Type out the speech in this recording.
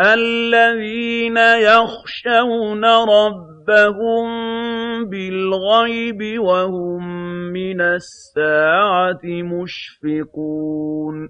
الَّذِينَ يَخْشَوْنَ رَبَّهُم بِالْغَيْبِ وَهُم مِّنَ السَّاعَةِ مُشْفِقُونَ.